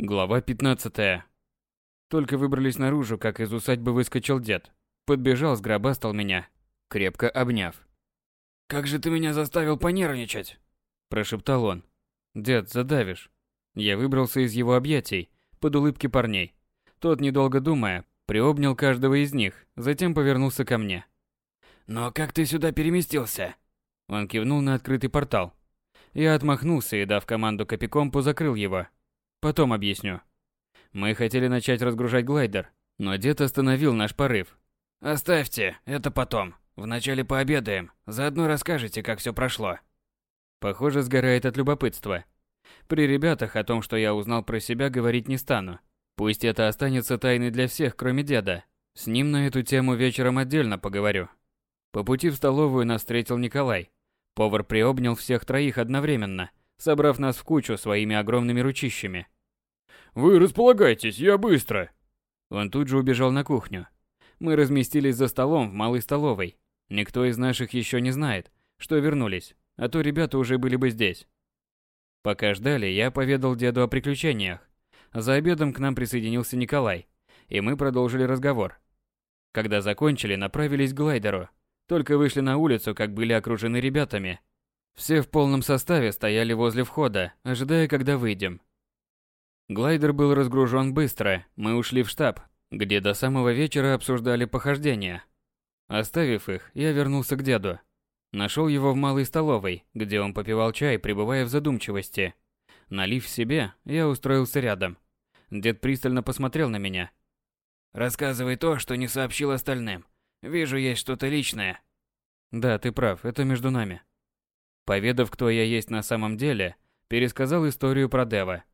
Глава 15. Только выбрались наружу, как из усадьбы выскочил дед. Подбежал, сгробастал меня, крепко обняв. «Как же ты меня заставил понервничать?» Прошептал он. «Дед, задавишь». Я выбрался из его объятий, под улыбки парней. Тот, недолго думая, приобнял каждого из них, затем повернулся ко мне. «Но как ты сюда переместился?» Он кивнул на открытый портал. Я отмахнулся и, дав команду Копикомпу, закрыл его. Потом объясню. Мы хотели начать разгружать глайдер, но дед остановил наш порыв. Оставьте, это потом. Вначале пообедаем, заодно расскажете, как все прошло. Похоже, сгорает от любопытства. При ребятах о том, что я узнал про себя, говорить не стану. Пусть это останется тайной для всех, кроме деда. С ним на эту тему вечером отдельно поговорю. По пути в столовую нас встретил Николай. Повар приобнял всех троих одновременно, собрав нас в кучу своими огромными ручищами. «Вы располагайтесь, я быстро!» Он тут же убежал на кухню. Мы разместились за столом в малой столовой. Никто из наших еще не знает, что вернулись, а то ребята уже были бы здесь. Пока ждали, я поведал деду о приключениях. За обедом к нам присоединился Николай, и мы продолжили разговор. Когда закончили, направились к глайдеру. Только вышли на улицу, как были окружены ребятами, все в полном составе стояли возле входа, ожидая, когда выйдем. Глайдер был разгружен быстро, мы ушли в штаб, где до самого вечера обсуждали похождения. Оставив их, я вернулся к деду. Нашел его в малой столовой, где он попивал чай, пребывая в задумчивости. Налив себе, я устроился рядом. Дед пристально посмотрел на меня. «Рассказывай то, что не сообщил остальным. Вижу, есть что-то личное». «Да, ты прав, это между нами». Поведав, кто я есть на самом деле, пересказал историю про Дева.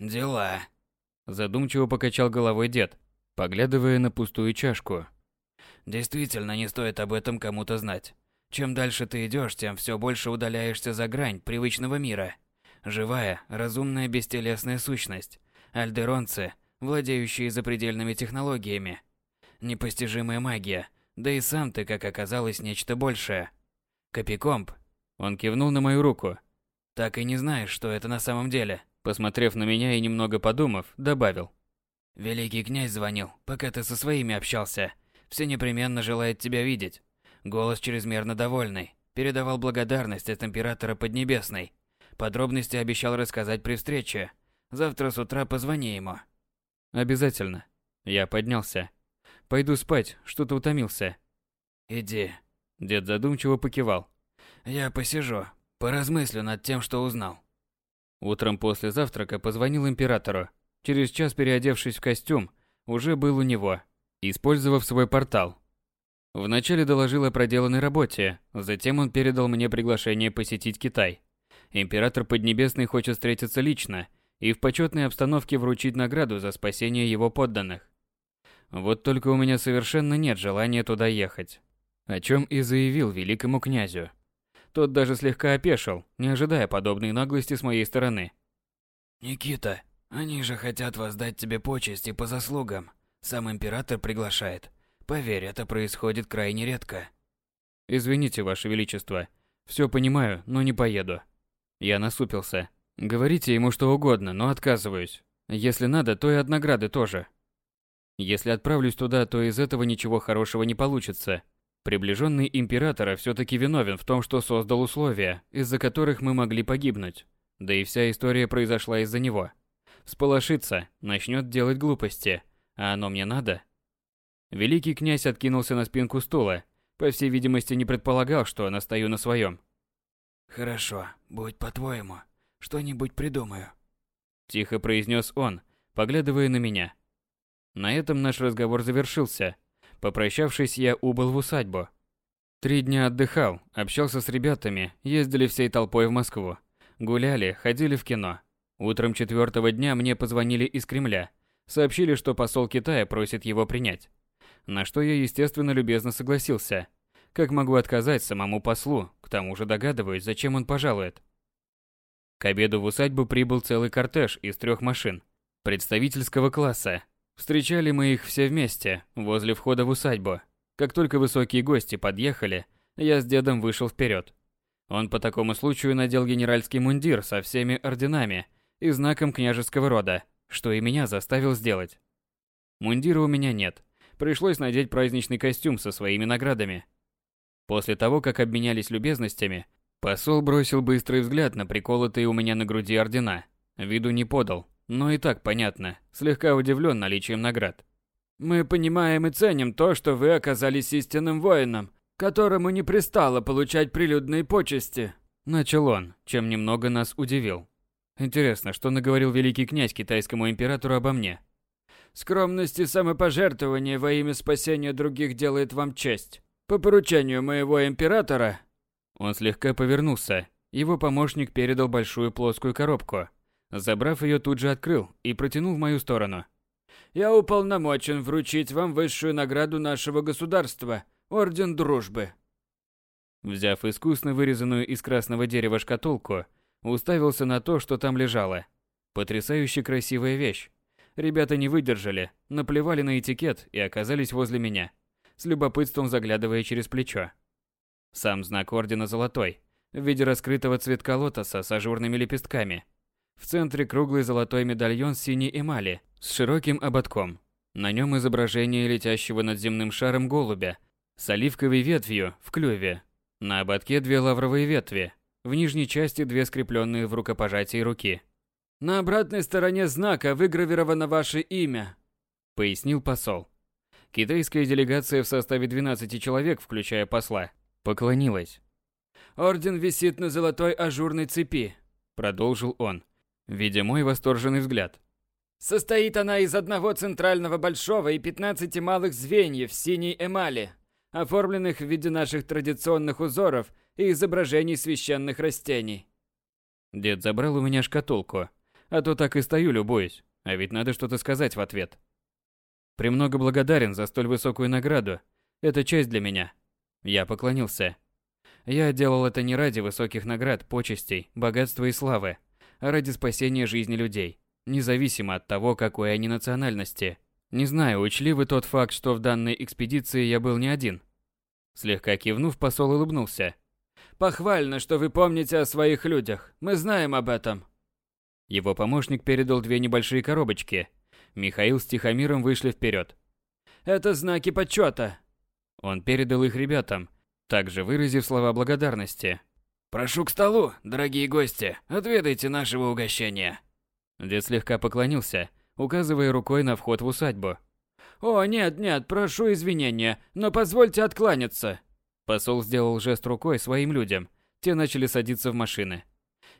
«Дела», – задумчиво покачал головой дед, поглядывая на пустую чашку. «Действительно, не стоит об этом кому-то знать. Чем дальше ты идешь, тем все больше удаляешься за грань привычного мира. Живая, разумная, бестелесная сущность. Альдеронцы, владеющие запредельными технологиями. Непостижимая магия, да и сам ты, как оказалось, нечто большее. Копикомп он кивнул на мою руку. Так и не знаешь, что это на самом деле. Посмотрев на меня и немного подумав, добавил. Великий князь звонил, пока ты со своими общался. Все непременно желает тебя видеть. Голос чрезмерно довольный. Передавал благодарность от императора Поднебесной. Подробности обещал рассказать при встрече. Завтра с утра позвони ему. Обязательно. Я поднялся. Пойду спать, что-то утомился. Иди. Дед задумчиво покивал. Я посижу, поразмыслю над тем, что узнал. Утром после завтрака позвонил императору. Через час, переодевшись в костюм, уже был у него, использовав свой портал. Вначале доложил о проделанной работе, затем он передал мне приглашение посетить Китай. Император Поднебесный хочет встретиться лично и в почетной обстановке вручить награду за спасение его подданных. Вот только у меня совершенно нет желания туда ехать. О чем и заявил великому князю. Тот даже слегка опешил, не ожидая подобной наглости с моей стороны. «Никита, они же хотят воздать тебе почести по заслугам. Сам император приглашает. Поверь, это происходит крайне редко». «Извините, Ваше Величество. Все понимаю, но не поеду». Я насупился. «Говорите ему что угодно, но отказываюсь. Если надо, то и от награды тоже. Если отправлюсь туда, то из этого ничего хорошего не получится. Приближенный императора все-таки виновен в том, что создал условия, из-за которых мы могли погибнуть. Да и вся история произошла из-за него. Сполошится, начнет делать глупости. А оно мне надо? Великий князь откинулся на спинку стула. По всей видимости, не предполагал, что настаю на своем. «Хорошо, будь по-твоему. Что-нибудь придумаю». Тихо произнес он, поглядывая на меня. На этом наш разговор завершился. Попрощавшись, я убыл в усадьбу. Три дня отдыхал, общался с ребятами, ездили всей толпой в Москву. Гуляли, ходили в кино. Утром четвертого дня мне позвонили из Кремля. Сообщили, что посол Китая просит его принять. На что я, естественно, любезно согласился. Как могу отказать самому послу, к тому же догадываюсь, зачем он пожалует. К обеду в усадьбу прибыл целый кортеж из трех машин. Представительского класса, Встречали мы их все вместе, возле входа в усадьбу. Как только высокие гости подъехали, я с дедом вышел вперед. Он по такому случаю надел генеральский мундир со всеми орденами и знаком княжеского рода, что и меня заставил сделать. Мундира у меня нет. Пришлось надеть праздничный костюм со своими наградами. После того, как обменялись любезностями, посол бросил быстрый взгляд на приколотые у меня на груди ордена. Виду не подал, но и так понятно, слегка удивлен наличием наград. «Мы понимаем и ценим то, что вы оказались истинным воином, которому не пристало получать прилюдные почести», Начал он, чем немного нас удивил. Интересно, что наговорил великий князь китайскому императору обо мне? Скромность и самопожертвование во имя спасения других делает вам честь. По поручению моего императора... Он слегка повернулся. Его помощник передал большую плоскую коробку. Забрав ее, тут же открыл и протянул в мою сторону. Я уполномочен вручить вам высшую награду нашего государства – Орден Дружбы. Взяв искусно вырезанную из красного дерева шкатулку, уставился на то, что там лежало. Потрясающе красивая вещь. Ребята не выдержали, наплевали на этикет и оказались возле меня, с любопытством заглядывая через плечо. Сам знак ордена золотой, в виде раскрытого цветка лотоса с ажурными лепестками. В центре круглый золотой медальон синей эмали с широким ободком. На нем изображение летящего над земным шаром голубя с оливковой ветвью в клюве на ободке две лавровые ветви, в нижней части две скрепленные в рукопожатии руки. «На обратной стороне знака выгравировано ваше имя», — пояснил посол. Китайская делегация в составе 12 человек, включая посла, поклонилась. «Орден висит на золотой ажурной цепи», — продолжил он, видя мой восторженный взгляд. «Состоит она из одного центрального большого и 15 малых звеньев синей эмали оформленных в виде наших традиционных узоров и изображений священных растений. Дед забрал у меня шкатулку, а то так и стою любуюсь, а ведь надо что-то сказать в ответ. Премного благодарен за столь высокую награду. Это честь для меня. Я поклонился. Я делал это не ради высоких наград, почестей, богатства и славы, а ради спасения жизни людей, независимо от того, какой они национальности – не знаю, учли вы тот факт, что в данной экспедиции я был не один. Слегка кивнув, посол улыбнулся. Похвально, что вы помните о своих людях. Мы знаем об этом. Его помощник передал две небольшие коробочки. Михаил с Тихомиром вышли вперед. Это знаки почета. Он передал их ребятам, также выразив слова благодарности. Прошу к столу, дорогие гости, отведайте нашего угощения. Дед слегка поклонился, указывая рукой на вход в усадьбу. «О, нет, нет, прошу извинения, но позвольте откланяться!» Посол сделал жест рукой своим людям. Те начали садиться в машины.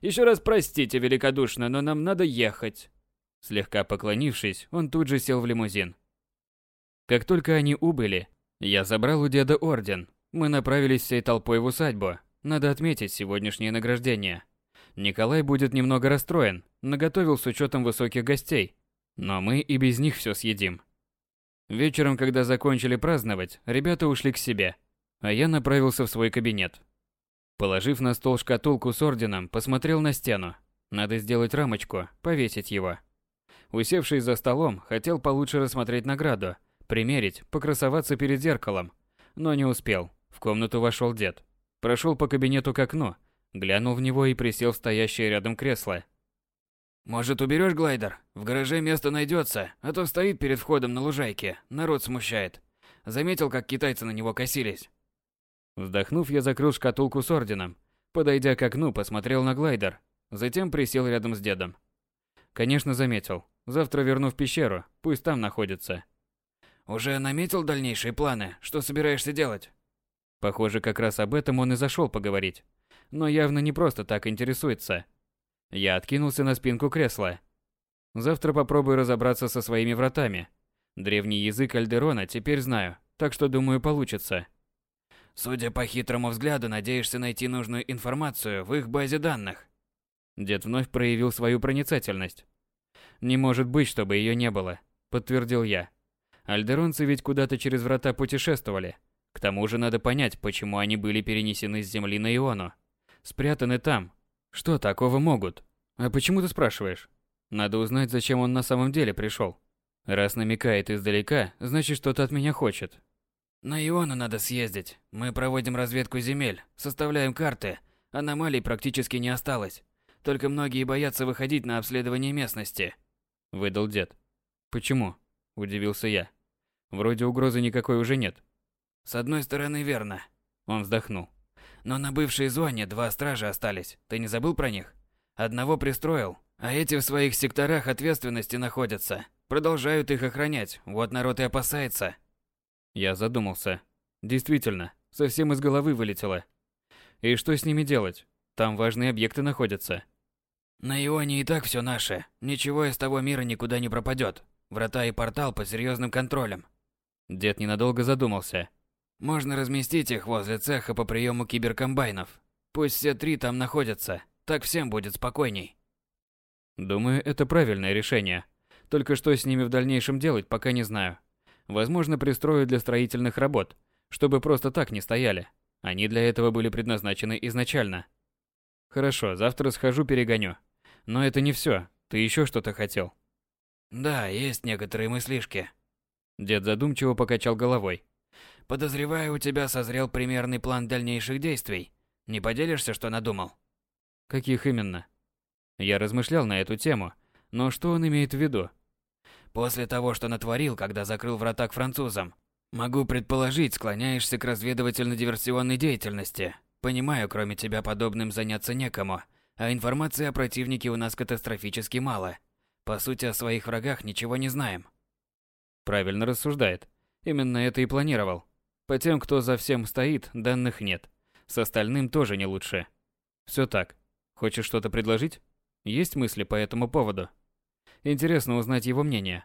«Еще раз простите великодушно, но нам надо ехать!» Слегка поклонившись, он тут же сел в лимузин. Как только они убыли, я забрал у деда орден. Мы направились всей толпой в усадьбу. Надо отметить сегодняшнее награждение. Николай будет немного расстроен, наготовил с учетом высоких гостей, но мы и без них все съедим. Вечером, когда закончили праздновать, ребята ушли к себе, а я направился в свой кабинет. Положив на стол шкатулку с орденом, посмотрел на стену. Надо сделать рамочку, повесить его. Усевшись за столом, хотел получше рассмотреть награду, примерить, покрасоваться перед зеркалом. Но не успел. В комнату вошел дед. Прошел по кабинету к окну, глянул в него и присел в стоящее рядом кресло. Может, уберешь глайдер? В гараже место найдется, а то стоит перед входом на лужайке, народ смущает. Заметил, как китайцы на него косились. Вздохнув, я закрыл шкатулку с орденом. Подойдя к окну, посмотрел на глайдер. Затем присел рядом с дедом. Конечно, заметил. Завтра верну в пещеру, пусть там находится. Уже наметил дальнейшие планы? Что собираешься делать? Похоже, как раз об этом он и зашел поговорить. Но явно не просто так интересуется. Я откинулся на спинку кресла. Завтра попробую разобраться со своими вратами. Древний язык Альдерона теперь знаю, так что думаю получится. Судя по хитрому взгляду, надеешься найти нужную информацию в их базе данных. Дед вновь проявил свою проницательность. Не может быть, чтобы ее не было, подтвердил я. Альдеронцы ведь куда-то через врата путешествовали. К тому же надо понять, почему они были перенесены с Земли на Иону. Спрятаны там, что такого могут? А почему ты спрашиваешь? Надо узнать, зачем он на самом деле пришел. Раз намекает издалека, значит что-то от меня хочет. На Иону надо съездить. Мы проводим разведку земель, составляем карты. Аномалий практически не осталось. Только многие боятся выходить на обследование местности. Выдал дед. Почему? Удивился я. Вроде угрозы никакой уже нет. С одной стороны, верно. Он вздохнул. Но на бывшей зоне два стража остались. Ты не забыл про них? Одного пристроил, а эти в своих секторах ответственности находятся. Продолжают их охранять. Вот народ и опасается. Я задумался. Действительно, совсем из головы вылетело. И что с ними делать? Там важные объекты находятся. На Ионе и так все наше. Ничего из того мира никуда не пропадет. Врата и портал под серьезным контролем. Дед ненадолго задумался. Можно разместить их возле цеха по приему киберкомбайнов. Пусть все три там находятся. Так всем будет спокойней. Думаю, это правильное решение. Только что с ними в дальнейшем делать, пока не знаю. Возможно, пристрою для строительных работ, чтобы просто так не стояли. Они для этого были предназначены изначально. Хорошо, завтра схожу перегоню. Но это не все. Ты еще что-то хотел? Да, есть некоторые мыслишки. Дед задумчиво покачал головой. Подозреваю, у тебя созрел примерный план дальнейших действий. Не поделишься, что надумал? Каких именно? Я размышлял на эту тему, но что он имеет в виду? После того, что натворил, когда закрыл врата к французам, могу предположить, склоняешься к разведывательно-диверсионной деятельности. Понимаю, кроме тебя подобным заняться некому, а информации о противнике у нас катастрофически мало. По сути, о своих врагах ничего не знаем. Правильно рассуждает. Именно это и планировал. По тем, кто за всем стоит, данных нет. С остальным тоже не лучше. Все так. Хочешь что-то предложить? Есть мысли по этому поводу? Интересно узнать его мнение.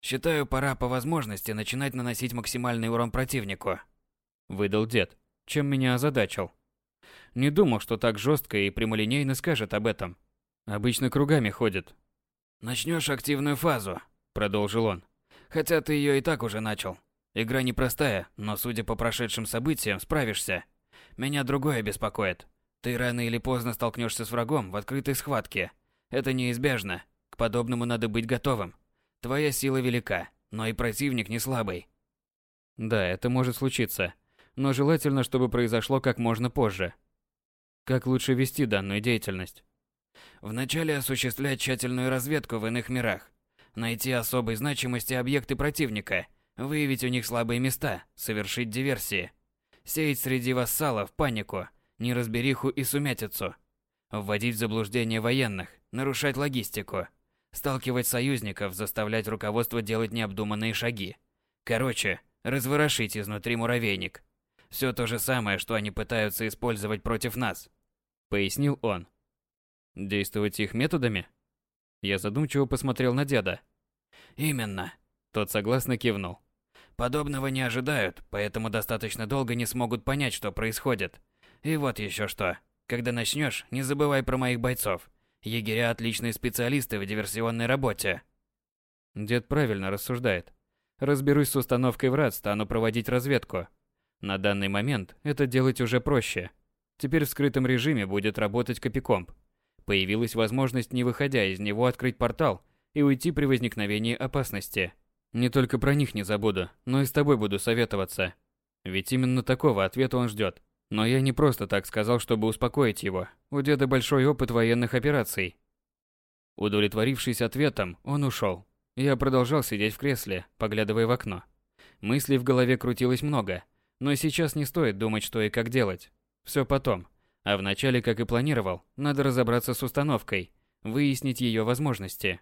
Считаю, пора по возможности начинать наносить максимальный урон противнику. Выдал дед чем меня озадачил. Не думал, что так жестко и прямолинейно скажет об этом. Обычно кругами ходит. Начнешь активную фазу», — продолжил он. «Хотя ты ее и так уже начал. Игра непростая, но судя по прошедшим событиям, справишься. Меня другое беспокоит. Ты рано или поздно столкнешься с врагом в открытой схватке. Это неизбежно. К подобному надо быть готовым. Твоя сила велика, но и противник не слабый. Да, это может случиться но желательно, чтобы произошло как можно позже. Как лучше вести данную деятельность? Вначале осуществлять тщательную разведку в иных мирах, найти особой значимости объекты противника, выявить у них слабые места, совершить диверсии, сеять среди вассалов панику, неразбериху и сумятицу, вводить в заблуждение военных, нарушать логистику, сталкивать союзников, заставлять руководство делать необдуманные шаги. Короче, разворошить изнутри муравейник. Все то же самое, что они пытаются использовать против нас, пояснил он. Действовать их методами? Я задумчиво посмотрел на деда. Именно. Тот согласно кивнул. Подобного не ожидают, поэтому достаточно долго не смогут понять, что происходит. И вот еще что. Когда начнешь, не забывай про моих бойцов. Егеря отличные специалисты в диверсионной работе. Дед правильно рассуждает. Разберусь с установкой врат, стану проводить разведку. На данный момент это делать уже проще. Теперь в скрытом режиме будет работать копикомп. Появилась возможность, не выходя из него, открыть портал и уйти при возникновении опасности. Не только про них не забуду, но и с тобой буду советоваться. Ведь именно такого ответа он ждет. Но я не просто так сказал, чтобы успокоить его. У деда большой опыт военных операций. Удовлетворившись ответом, он ушел. Я продолжал сидеть в кресле, поглядывая в окно. Мыслей в голове крутилось много. Но сейчас не стоит думать, что и как делать. Все потом. А вначале, как и планировал, надо разобраться с установкой, выяснить ее возможности.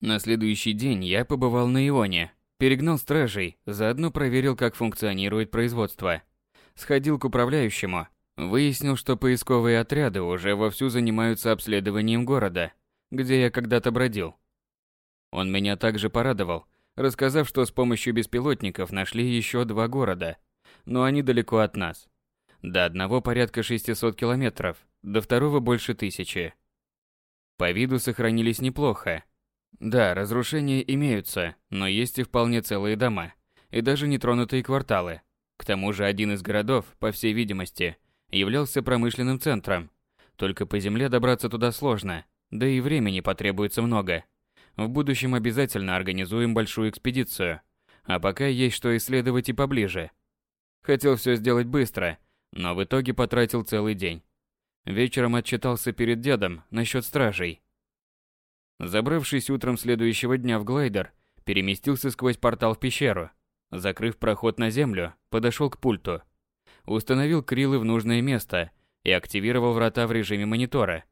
На следующий день я побывал на Ионе, перегнал стражей, заодно проверил, как функционирует производство. Сходил к управляющему, выяснил, что поисковые отряды уже вовсю занимаются обследованием города, где я когда-то бродил. Он меня также порадовал, рассказав, что с помощью беспилотников нашли еще два города, но они далеко от нас. До одного порядка 600 километров, до второго больше тысячи. По виду сохранились неплохо. Да, разрушения имеются, но есть и вполне целые дома, и даже нетронутые кварталы. К тому же один из городов, по всей видимости, являлся промышленным центром. Только по земле добраться туда сложно, да и времени потребуется много. В будущем обязательно организуем большую экспедицию. А пока есть что исследовать и поближе. Хотел все сделать быстро, но в итоге потратил целый день. Вечером отчитался перед дедом насчет стражей. Забравшись утром следующего дня в глайдер, переместился сквозь портал в пещеру. Закрыв проход на землю, подошел к пульту. Установил крилы в нужное место и активировал врата в режиме монитора.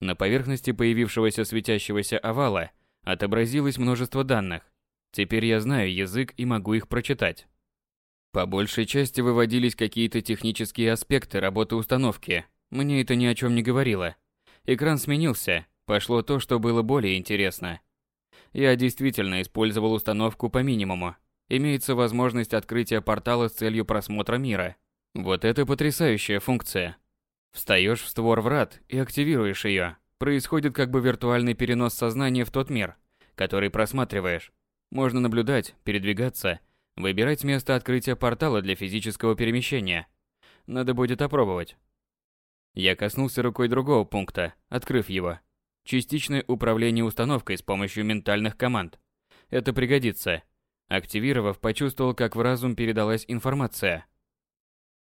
На поверхности появившегося светящегося овала отобразилось множество данных. Теперь я знаю язык и могу их прочитать. По большей части выводились какие-то технические аспекты работы установки. Мне это ни о чем не говорило. Экран сменился, пошло то, что было более интересно. Я действительно использовал установку по минимуму. Имеется возможность открытия портала с целью просмотра мира. Вот это потрясающая функция. Встаешь в створ врат и активируешь ее. Происходит как бы виртуальный перенос сознания в тот мир, который просматриваешь. Можно наблюдать, передвигаться, выбирать место открытия портала для физического перемещения. Надо будет опробовать. Я коснулся рукой другого пункта, открыв его. Частичное управление установкой с помощью ментальных команд. Это пригодится. Активировав, почувствовал, как в разум передалась информация.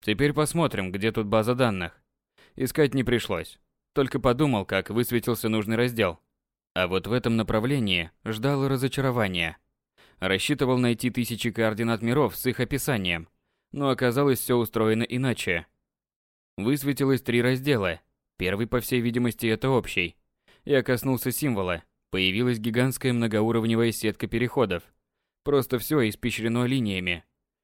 Теперь посмотрим, где тут база данных. Искать не пришлось. Только подумал, как высветился нужный раздел. А вот в этом направлении ждало разочарование. Рассчитывал найти тысячи координат миров с их описанием, но оказалось все устроено иначе. Высветилось три раздела. Первый, по всей видимости, это общий. Я коснулся символа. Появилась гигантская многоуровневая сетка переходов. Просто все испещрено линиями.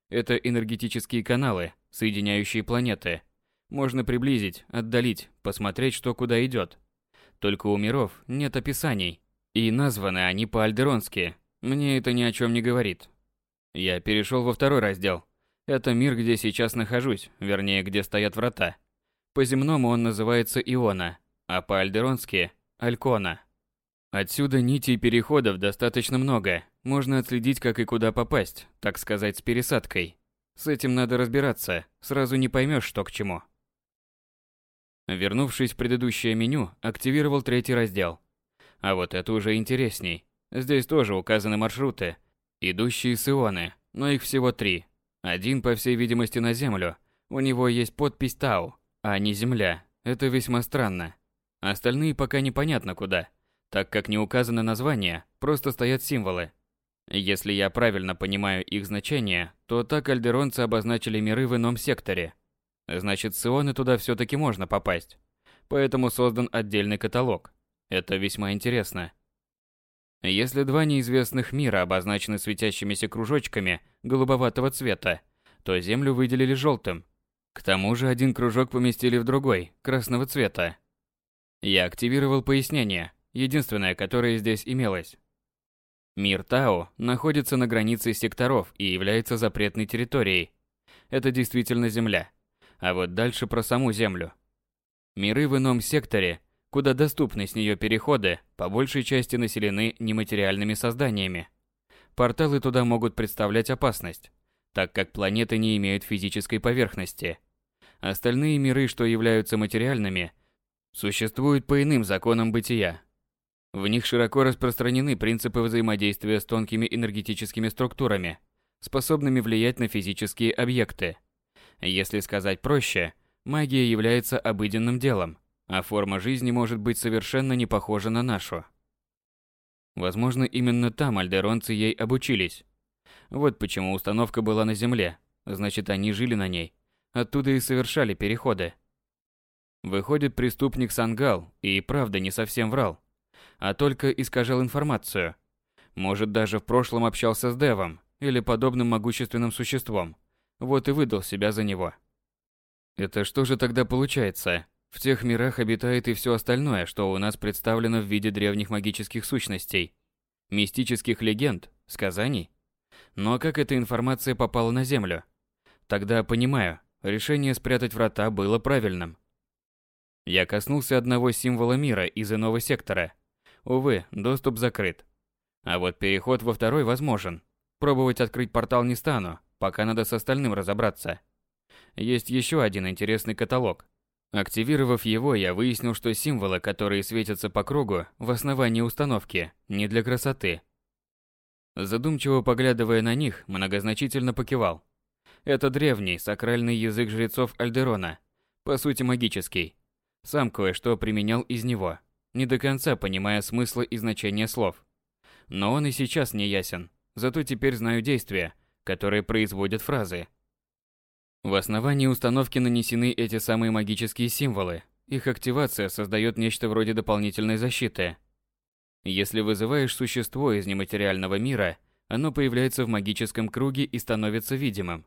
Это энергетические каналы, соединяющие планеты. Можно приблизить, отдалить, посмотреть, что куда идет. Только у миров нет описаний. И названы они по-альдеронски. Мне это ни о чем не говорит. Я перешел во второй раздел. Это мир, где сейчас нахожусь, вернее, где стоят врата. По-земному он называется Иона, а по-альдеронски – Алькона. Отсюда нитей переходов достаточно много. Можно отследить, как и куда попасть, так сказать, с пересадкой. С этим надо разбираться, сразу не поймешь, что к чему. Вернувшись в предыдущее меню, активировал третий раздел. А вот это уже интересней. Здесь тоже указаны маршруты, идущие с Ионы, но их всего три. Один, по всей видимости, на Землю. У него есть подпись Тау, а не Земля. Это весьма странно. Остальные пока непонятно куда, так как не указано название, просто стоят символы. Если я правильно понимаю их значение, то так альдеронцы обозначили миры в ином секторе – Значит, с Ионы туда все-таки можно попасть. Поэтому создан отдельный каталог. Это весьма интересно. Если два неизвестных мира обозначены светящимися кружочками голубоватого цвета, то Землю выделили желтым. К тому же один кружок поместили в другой, красного цвета. Я активировал пояснение, единственное, которое здесь имелось. Мир Тау находится на границе секторов и является запретной территорией. Это действительно Земля. А вот дальше про саму Землю. Миры в ином секторе, куда доступны с нее переходы, по большей части населены нематериальными созданиями. Порталы туда могут представлять опасность, так как планеты не имеют физической поверхности. Остальные миры, что являются материальными, существуют по иным законам бытия. В них широко распространены принципы взаимодействия с тонкими энергетическими структурами, способными влиять на физические объекты. Если сказать проще, магия является обыденным делом, а форма жизни может быть совершенно не похожа на нашу. Возможно, именно там альдеронцы ей обучились. Вот почему установка была на Земле, значит, они жили на ней. Оттуда и совершали переходы. Выходит, преступник Сангал и правда не совсем врал, а только искажал информацию. Может, даже в прошлом общался с Девом или подобным могущественным существом. Вот и выдал себя за него. Это что же тогда получается? В тех мирах обитает и все остальное, что у нас представлено в виде древних магических сущностей, мистических легенд, сказаний. Но как эта информация попала на Землю? Тогда понимаю, решение спрятать врата было правильным. Я коснулся одного символа мира из иного сектора. Увы, доступ закрыт. А вот переход во второй возможен. Пробовать открыть портал не стану, Пока надо с остальным разобраться. Есть еще один интересный каталог. Активировав его, я выяснил, что символы, которые светятся по кругу в основании установки, не для красоты. Задумчиво поглядывая на них, многозначительно покивал. Это древний, сакральный язык жрецов Альдерона, по сути магический. Сам кое-что применял из него. не до конца понимая смысла и значения слов. Но он и сейчас не ясен, зато теперь знаю действия, которые производят фразы. В основании установки нанесены эти самые магические символы. Их активация создает нечто вроде дополнительной защиты. Если вызываешь существо из нематериального мира, оно появляется в магическом круге и становится видимым.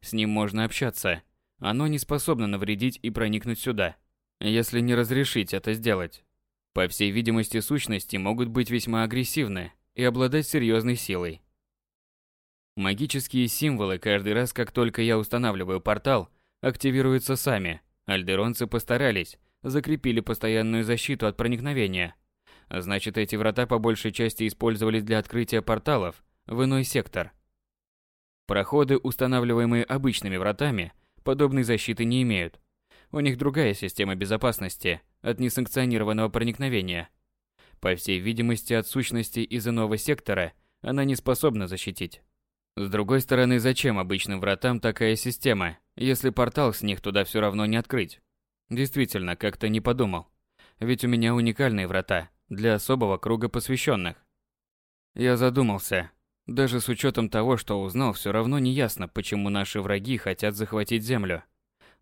С ним можно общаться. Оно не способно навредить и проникнуть сюда, если не разрешить это сделать. По всей видимости, сущности могут быть весьма агрессивны и обладать серьезной силой. Магические символы каждый раз, как только я устанавливаю портал, активируются сами. Альдеронцы постарались, закрепили постоянную защиту от проникновения. Значит, эти врата по большей части использовались для открытия порталов в иной сектор. Проходы, устанавливаемые обычными вратами, подобной защиты не имеют. У них другая система безопасности от несанкционированного проникновения. По всей видимости, от сущности из иного сектора она не способна защитить. С другой стороны, зачем обычным вратам такая система, если портал с них туда все равно не открыть? Действительно, как-то не подумал. Ведь у меня уникальные врата для особого круга посвященных. Я задумался. Даже с учетом того, что узнал, все равно не ясно, почему наши враги хотят захватить Землю.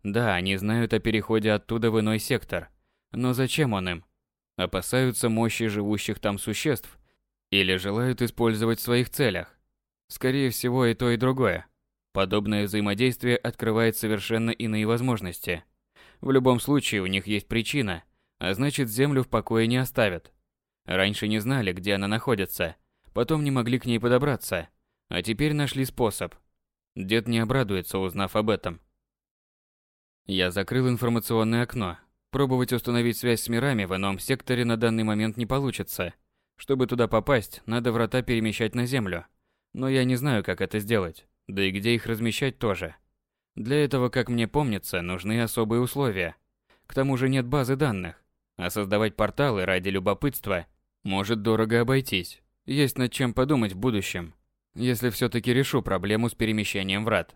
Да, они знают о переходе оттуда в иной сектор. Но зачем он им? Опасаются мощи живущих там существ? Или желают использовать в своих целях? Скорее всего, и то, и другое. Подобное взаимодействие открывает совершенно иные возможности. В любом случае, у них есть причина, а значит, Землю в покое не оставят. Раньше не знали, где она находится, потом не могли к ней подобраться, а теперь нашли способ. Дед не обрадуется, узнав об этом. Я закрыл информационное окно. Пробовать установить связь с мирами в ином секторе на данный момент не получится. Чтобы туда попасть, надо врата перемещать на Землю. Но я не знаю, как это сделать, да и где их размещать тоже. Для этого, как мне помнится, нужны особые условия. К тому же нет базы данных, а создавать порталы ради любопытства может дорого обойтись. Есть над чем подумать в будущем, если все-таки решу проблему с перемещением врат.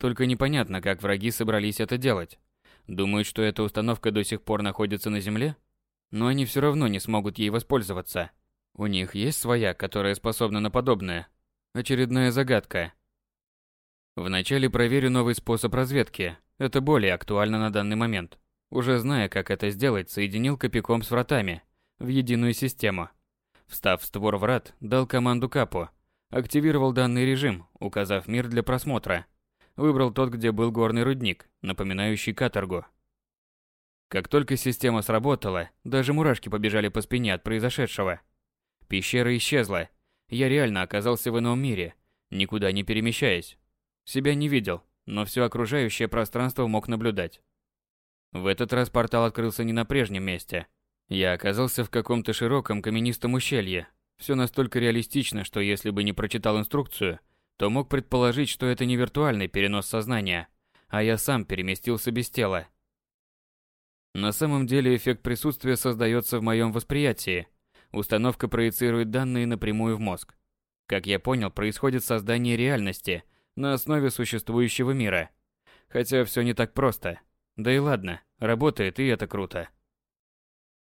Только непонятно, как враги собрались это делать. Думают, что эта установка до сих пор находится на Земле? Но они все равно не смогут ей воспользоваться. У них есть своя, которая способна на подобное. Очередная загадка. Вначале проверю новый способ разведки. Это более актуально на данный момент. Уже зная, как это сделать, соединил копиком с вратами в единую систему. Встав в створ врат, дал команду капу. Активировал данный режим, указав мир для просмотра. Выбрал тот, где был горный рудник, напоминающий каторгу. Как только система сработала, даже мурашки побежали по спине от произошедшего. Пещера исчезла. Я реально оказался в ином мире, никуда не перемещаясь. Себя не видел, но все окружающее пространство мог наблюдать. В этот раз портал открылся не на прежнем месте. Я оказался в каком-то широком каменистом ущелье. Все настолько реалистично, что если бы не прочитал инструкцию, то мог предположить, что это не виртуальный перенос сознания, а я сам переместился без тела. На самом деле эффект присутствия создается в моем восприятии. Установка проецирует данные напрямую в мозг. Как я понял, происходит создание реальности на основе существующего мира. Хотя все не так просто. Да и ладно, работает и это круто.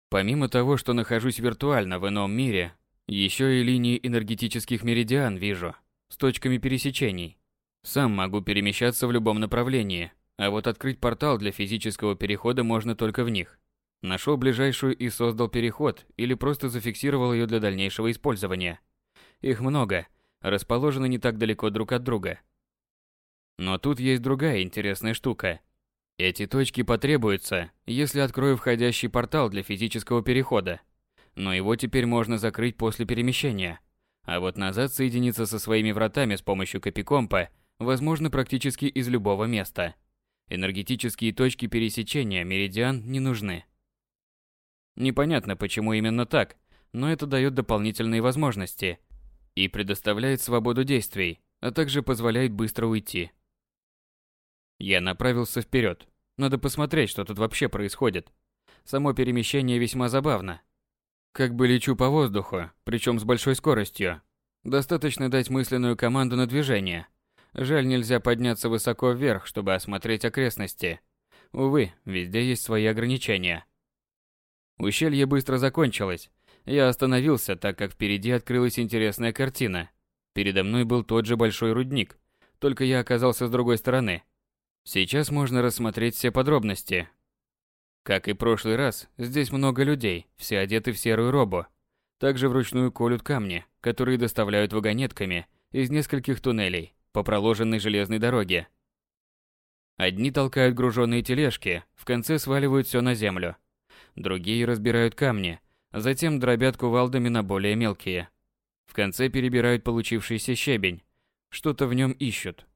Помимо того, что нахожусь виртуально в ином мире, еще и линии энергетических меридиан вижу с точками пересечений. Сам могу перемещаться в любом направлении, а вот открыть портал для физического перехода можно только в них. Нашел ближайшую и создал переход или просто зафиксировал ее для дальнейшего использования. Их много, расположены не так далеко друг от друга. Но тут есть другая интересная штука. Эти точки потребуются, если открою входящий портал для физического перехода. Но его теперь можно закрыть после перемещения. А вот назад соединиться со своими вратами с помощью копикомпа возможно практически из любого места. Энергетические точки пересечения меридиан не нужны. Непонятно, почему именно так, но это дает дополнительные возможности и предоставляет свободу действий, а также позволяет быстро уйти. Я направился вперед. Надо посмотреть, что тут вообще происходит. Само перемещение весьма забавно. Как бы лечу по воздуху, причем с большой скоростью. Достаточно дать мысленную команду на движение. Жаль, нельзя подняться высоко вверх, чтобы осмотреть окрестности. Увы, везде есть свои ограничения. Ущелье быстро закончилось. Я остановился, так как впереди открылась интересная картина. Передо мной был тот же большой рудник, только я оказался с другой стороны. Сейчас можно рассмотреть все подробности. Как и прошлый раз, здесь много людей, все одеты в серую робу. Также вручную колют камни, которые доставляют вагонетками из нескольких туннелей по проложенной железной дороге. Одни толкают груженные тележки, в конце сваливают все на землю. Другие разбирают камни, затем дробят кувалдами на более мелкие. В конце перебирают получившийся щебень, что-то в нем ищут.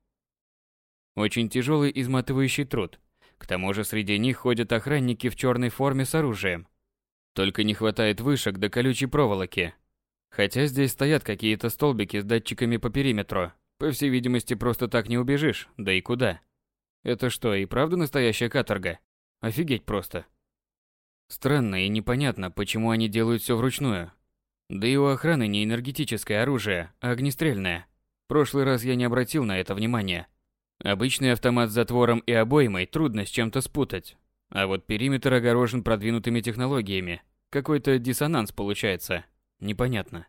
Очень тяжелый изматывающий труд. К тому же среди них ходят охранники в черной форме с оружием. Только не хватает вышек до колючей проволоки. Хотя здесь стоят какие-то столбики с датчиками по периметру. По всей видимости, просто так не убежишь, да и куда. Это что, и правда настоящая каторга? Офигеть просто. Странно и непонятно, почему они делают все вручную. Да и у охраны не энергетическое оружие, а огнестрельное. Прошлый раз я не обратил на это внимания. Обычный автомат с затвором и обоймой трудно с чем-то спутать. А вот периметр огорожен продвинутыми технологиями. Какой-то диссонанс получается. Непонятно.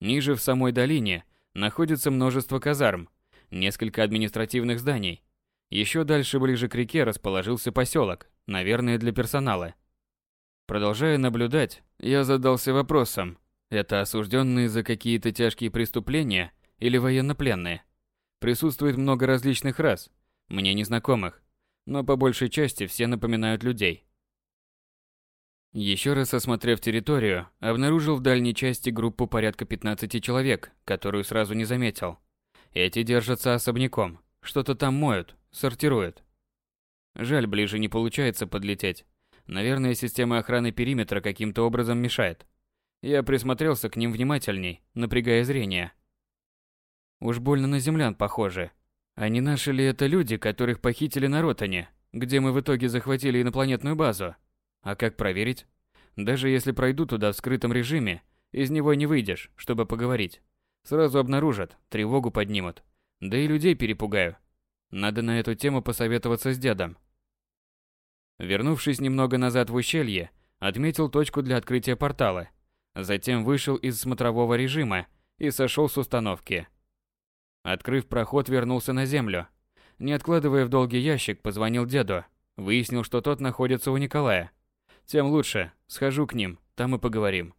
Ниже в самой долине находится множество казарм, несколько административных зданий. Еще дальше, ближе к реке, расположился поселок, наверное, для персонала. Продолжая наблюдать, я задался вопросом, это осужденные за какие-то тяжкие преступления или военнопленные. Присутствует много различных рас, мне незнакомых, но по большей части все напоминают людей. Еще раз осмотрев территорию, обнаружил в дальней части группу порядка 15 человек, которую сразу не заметил. Эти держатся особняком, что-то там моют, сортируют. Жаль, ближе не получается подлететь. Наверное, система охраны периметра каким-то образом мешает. Я присмотрелся к ним внимательней, напрягая зрение. Уж больно на землян похожи. А не наши ли это люди, которых похитили на Ротане, где мы в итоге захватили инопланетную базу? А как проверить? Даже если пройду туда в скрытом режиме, из него не выйдешь, чтобы поговорить. Сразу обнаружат, тревогу поднимут. Да и людей перепугаю. Надо на эту тему посоветоваться с дедом. Вернувшись немного назад в ущелье, отметил точку для открытия портала. Затем вышел из смотрового режима и сошел с установки. Открыв проход, вернулся на землю. Не откладывая в долгий ящик, позвонил деду. Выяснил, что тот находится у Николая. Тем лучше. Схожу к ним, там и поговорим.